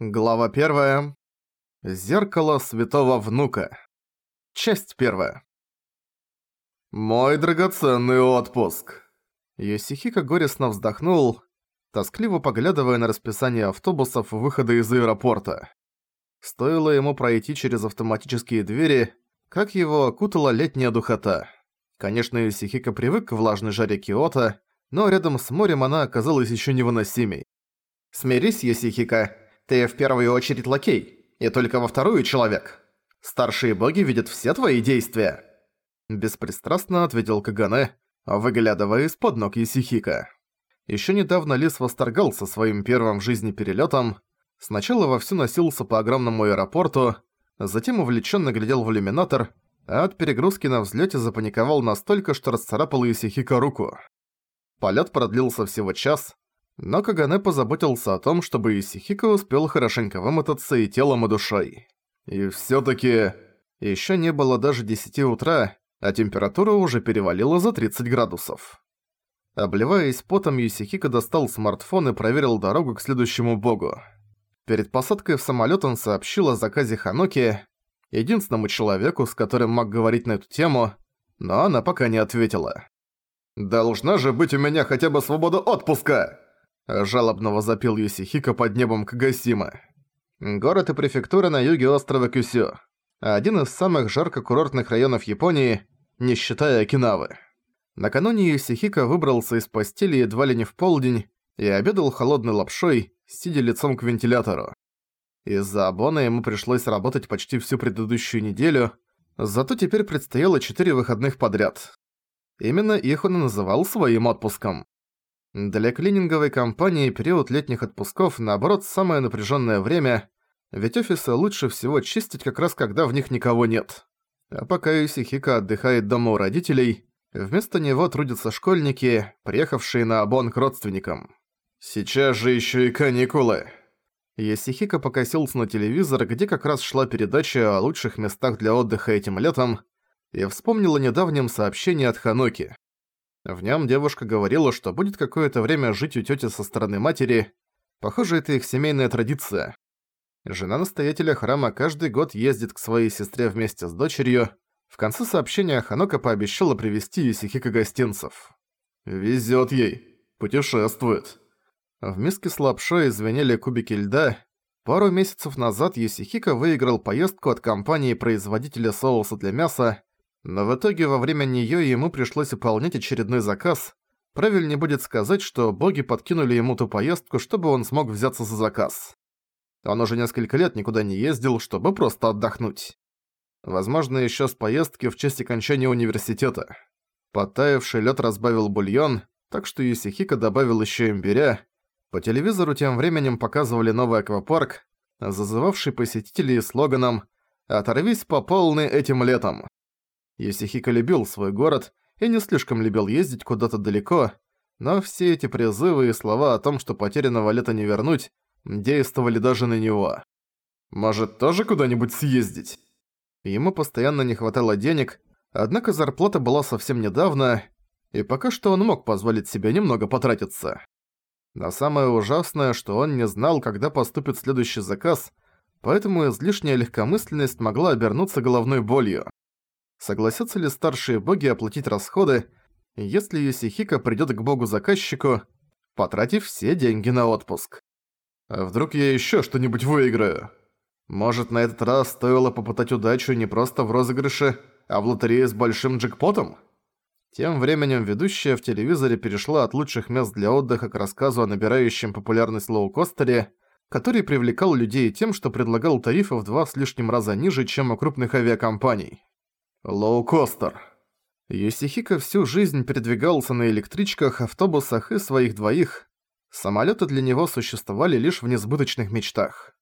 Глава 1. Зеркало святого внука. Часть 1. Мой драгоценный отпуск. Йосихико горестно вздохнул, тоскливо поглядывая на расписание автобусов выхода из аэропорта. Стоило ему пройти через автоматические двери, как его окутала летняя духота. Конечно, Йосихико привык к влажной жаре Киото, но рядом с морем она оказалась еще невыносимей. «Смирись, Йосихико», ты в первую очередь лакей, и только во вторую человек. Старшие боги видят все твои действия. Беспристрастно ответил Кагане, выглядывая из-под ног Исихика. Ещё недавно Лис восторгался своим первым в жизни перелётом, сначала вовсю носился по огромному аэропорту, затем увлечённо глядел в иллюминатор, а от перегрузки на взлёте запаниковал настолько, что расцарапал Исихика руку. Полёт продлился всего час, но Кагане позаботился о том, чтобы Исихико успел хорошенько вымотаться и телом, и душой. И всё-таки... Ещё не было даже 10 утра, а температура уже перевалила за 30 градусов. Обливаясь потом, Юсихико достал смартфон и проверил дорогу к следующему богу. Перед посадкой в самолёт он сообщил о заказе Ханоки, единственному человеку, с которым мог говорить на эту тему, но она пока не ответила. «Должна же быть у меня хотя бы свобода отпуска!» Жалобно возопил Юсихико под небом Кагасима. Город и префектура на юге острова Кюсю. Один из самых жарко-курортных районов Японии, не считая Окинавы. Накануне Юсихико выбрался из постели едва ли не в полдень и обедал холодной лапшой, сидя лицом к вентилятору. Из-за обона ему пришлось работать почти всю предыдущую неделю, зато теперь предстояло четыре выходных подряд. Именно их он и называл своим отпуском. Для клининговой компании период летних отпусков, наоборот, самое напряженное время, ведь офисы лучше всего чистить как раз когда в них никого нет. А пока Юсихика отдыхает дома у родителей, вместо него трудятся школьники, приехавшие на обон к родственникам. Сейчас же еще и каникулы. Есихика покосился на телевизор, где как раз шла передача о лучших местах для отдыха этим летом, и вспомнил о недавнем сообщении от Ханоки. В нем девушка говорила, что будет какое-то время жить у тети со стороны матери. Похоже, это их семейная традиция. Жена настоятеля храма каждый год ездит к своей сестре вместе с дочерью. В конце сообщения Ханока пообещала привезти Юсихика гостинцев. Везет ей. Путешествует. В миске с лапшой звенели кубики льда. Пару месяцев назад Юсихика выиграл поездку от компании-производителя соуса для мяса, но в итоге во время неё ему пришлось выполнять очередной заказ. Правильнее будет сказать, что боги подкинули ему ту поездку, чтобы он смог взяться за заказ. Он уже несколько лет никуда не ездил, чтобы просто отдохнуть. Возможно, ещё с поездки в честь окончания университета. Подтаявший лёд разбавил бульон, так что Юсихика добавил ещё имбиря. По телевизору тем временем показывали новый аквапарк, зазывавший посетителей слоганом «Оторвись по полной этим летом». Йосихико любил свой город и не слишком любил ездить куда-то далеко, но все эти призывы и слова о том, что потерянного лета не вернуть, действовали даже на него. Может, тоже куда-нибудь съездить? Ему постоянно не хватало денег, однако зарплата была совсем недавно, и пока что он мог позволить себе немного потратиться. Но самое ужасное, что он не знал, когда поступит следующий заказ, поэтому излишняя легкомысленность могла обернуться головной болью. Согласятся ли старшие боги оплатить расходы, если Юсихика придёт к богу-заказчику, потратив все деньги на отпуск? А вдруг я ещё что-нибудь выиграю? Может, на этот раз стоило попытать удачу не просто в розыгрыше, а в лотерее с большим джекпотом? Тем временем ведущая в телевизоре перешла от лучших мест для отдыха к рассказу о набирающем популярность лоукостере, который привлекал людей тем, что предлагал тарифы в два с лишним раза ниже, чем у крупных авиакомпаний. Лоукостер. Юсихика всю жизнь передвигался на электричках, автобусах и своих двоих. Самолеты для него существовали лишь в несбыточных мечтах.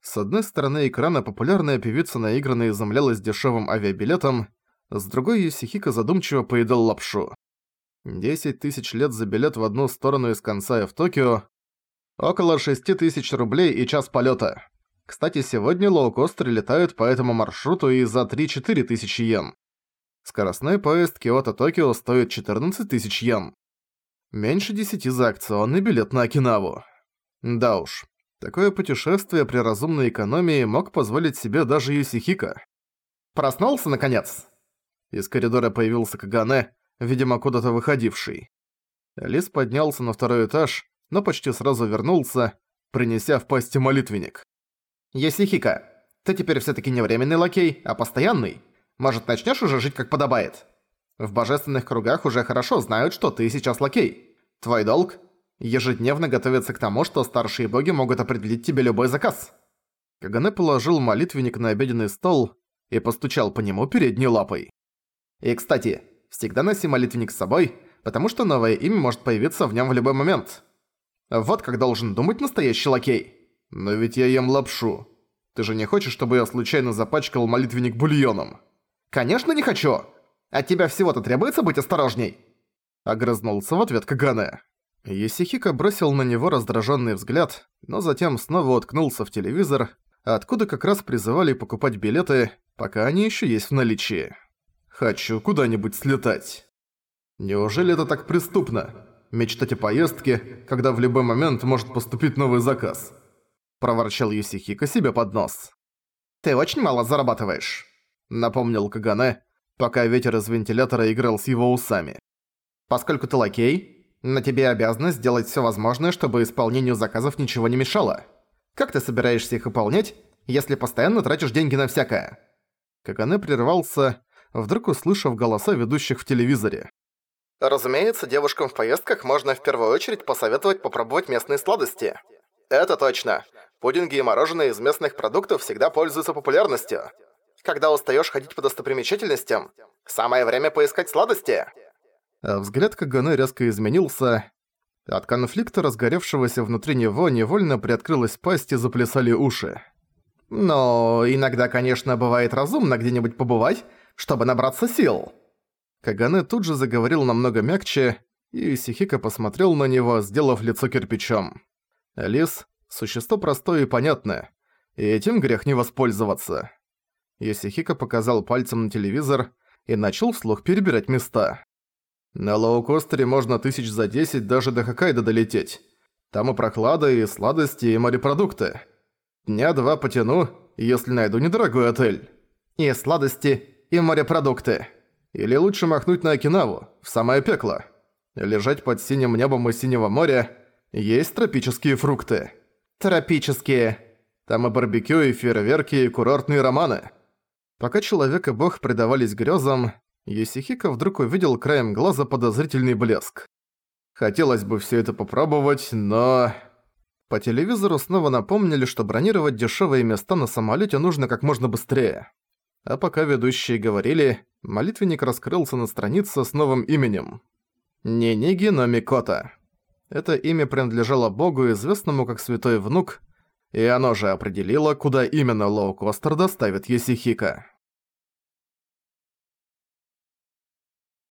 С одной стороны экрана популярная певица наигранно изумлялась дешевым авиабилетом, с другой Юсихика задумчиво поедал лапшу. 10 тысяч лет за билет в одну сторону из конца в Токио, около 6 тысяч рублей и час полета. Кстати, сегодня лоукостеры летают по этому маршруту и за 3-4 тысячи йен. Скоростной поезд Киото-Токио стоит 14 тысяч йен. Меньше 10 за акционный билет на Окинаву. Да уж, Такое путешествие при разумной экономии мог позволить себе даже Юсихика. «Проснулся, наконец?» Из коридора появился Кагане, видимо, куда-то выходивший. Лис поднялся на второй этаж, но почти сразу вернулся, принеся в пасти молитвенник. «Есихика, ты теперь всё-таки не временный лакей, а постоянный. Может, начнёшь уже жить как подобает? В божественных кругах уже хорошо знают, что ты сейчас лакей. Твой долг – ежедневно готовиться к тому, что старшие боги могут определить тебе любой заказ». Кагане положил молитвенник на обеденный стол и постучал по нему передней лапой. «И, кстати, всегда носи молитвенник с собой, потому что новое имя может появиться в нем в любой момент. Вот как должен думать настоящий лакей. Но ведь я ем лапшу. Ты же не хочешь, чтобы я случайно запачкал молитвенник бульоном? Конечно не хочу! От тебя всего-то требуется быть осторожней!» Огрызнулся в ответ Кагане. Есихика бросил на него раздраженный взгляд, но затем снова уткнулся в телевизор, откуда как раз призывали покупать билеты, пока они еще есть в наличии. «Хочу куда-нибудь слетать». Неужели это так преступно? Мечтать о поездке, когда в любой момент может поступить новый заказ. Проворчал Юсихика себе под нос. «Ты очень мало зарабатываешь», — напомнил Кагане, пока ветер из вентилятора играл с его усами. «Поскольку ты лакей, на тебе обязанность сделать всё возможное, чтобы исполнению заказов ничего не мешало. Как ты собираешься их выполнять, если постоянно тратишь деньги на всякое?» Кагане прервался, вдруг услышав голоса ведущих в телевизоре. Разумеется, девушкам в поездках можно в первую очередь посоветовать попробовать местные сладости. Это точно. Пудинги и мороженое из местных продуктов всегда пользуются популярностью. Когда устаёшь ходить по достопримечательностям, самое время поискать сладости. А взгляд Кагаné резко изменился. От конфликта, разгоревшегося внутри него, невольно приоткрылась пасть и заплясали уши. Но иногда, конечно, бывает разумно где-нибудь побывать, чтобы набраться сил. Кагане тут же заговорил намного мягче, и Сихика посмотрел на него, сделав лицо кирпичом. Лис – существо простое и понятное, и этим грех не воспользоваться. Йосихико показал пальцем на телевизор и начал вслух перебирать места. На лоукостере можно тысяч за десять даже до Хоккайдо долететь. Там и прохлада, и сладости, и морепродукты. Дня два потяну, если найду недорогой отель. И сладости, и морепродукты. Или лучше махнуть на Окинаву, в самое пекло. Лежать под синим небом и синего моря. Есть тропические фрукты. Тропические. Там и барбекю, и фейерверки, и курортные романы. Пока человек и бог предавались грезам, Есихика вдруг увидел краем глаза подозрительный блеск. Хотелось бы все это попробовать, но... По телевизору снова напомнили, что бронировать дешевые места на самолете нужно как можно быстрее. А пока ведущие говорили, молитвенник раскрылся на странице с новым именем. Нениги Номикота. Это имя принадлежало богу, известному как Святой Внук, и оно же определило, куда именно лоукостер доставит Есихика.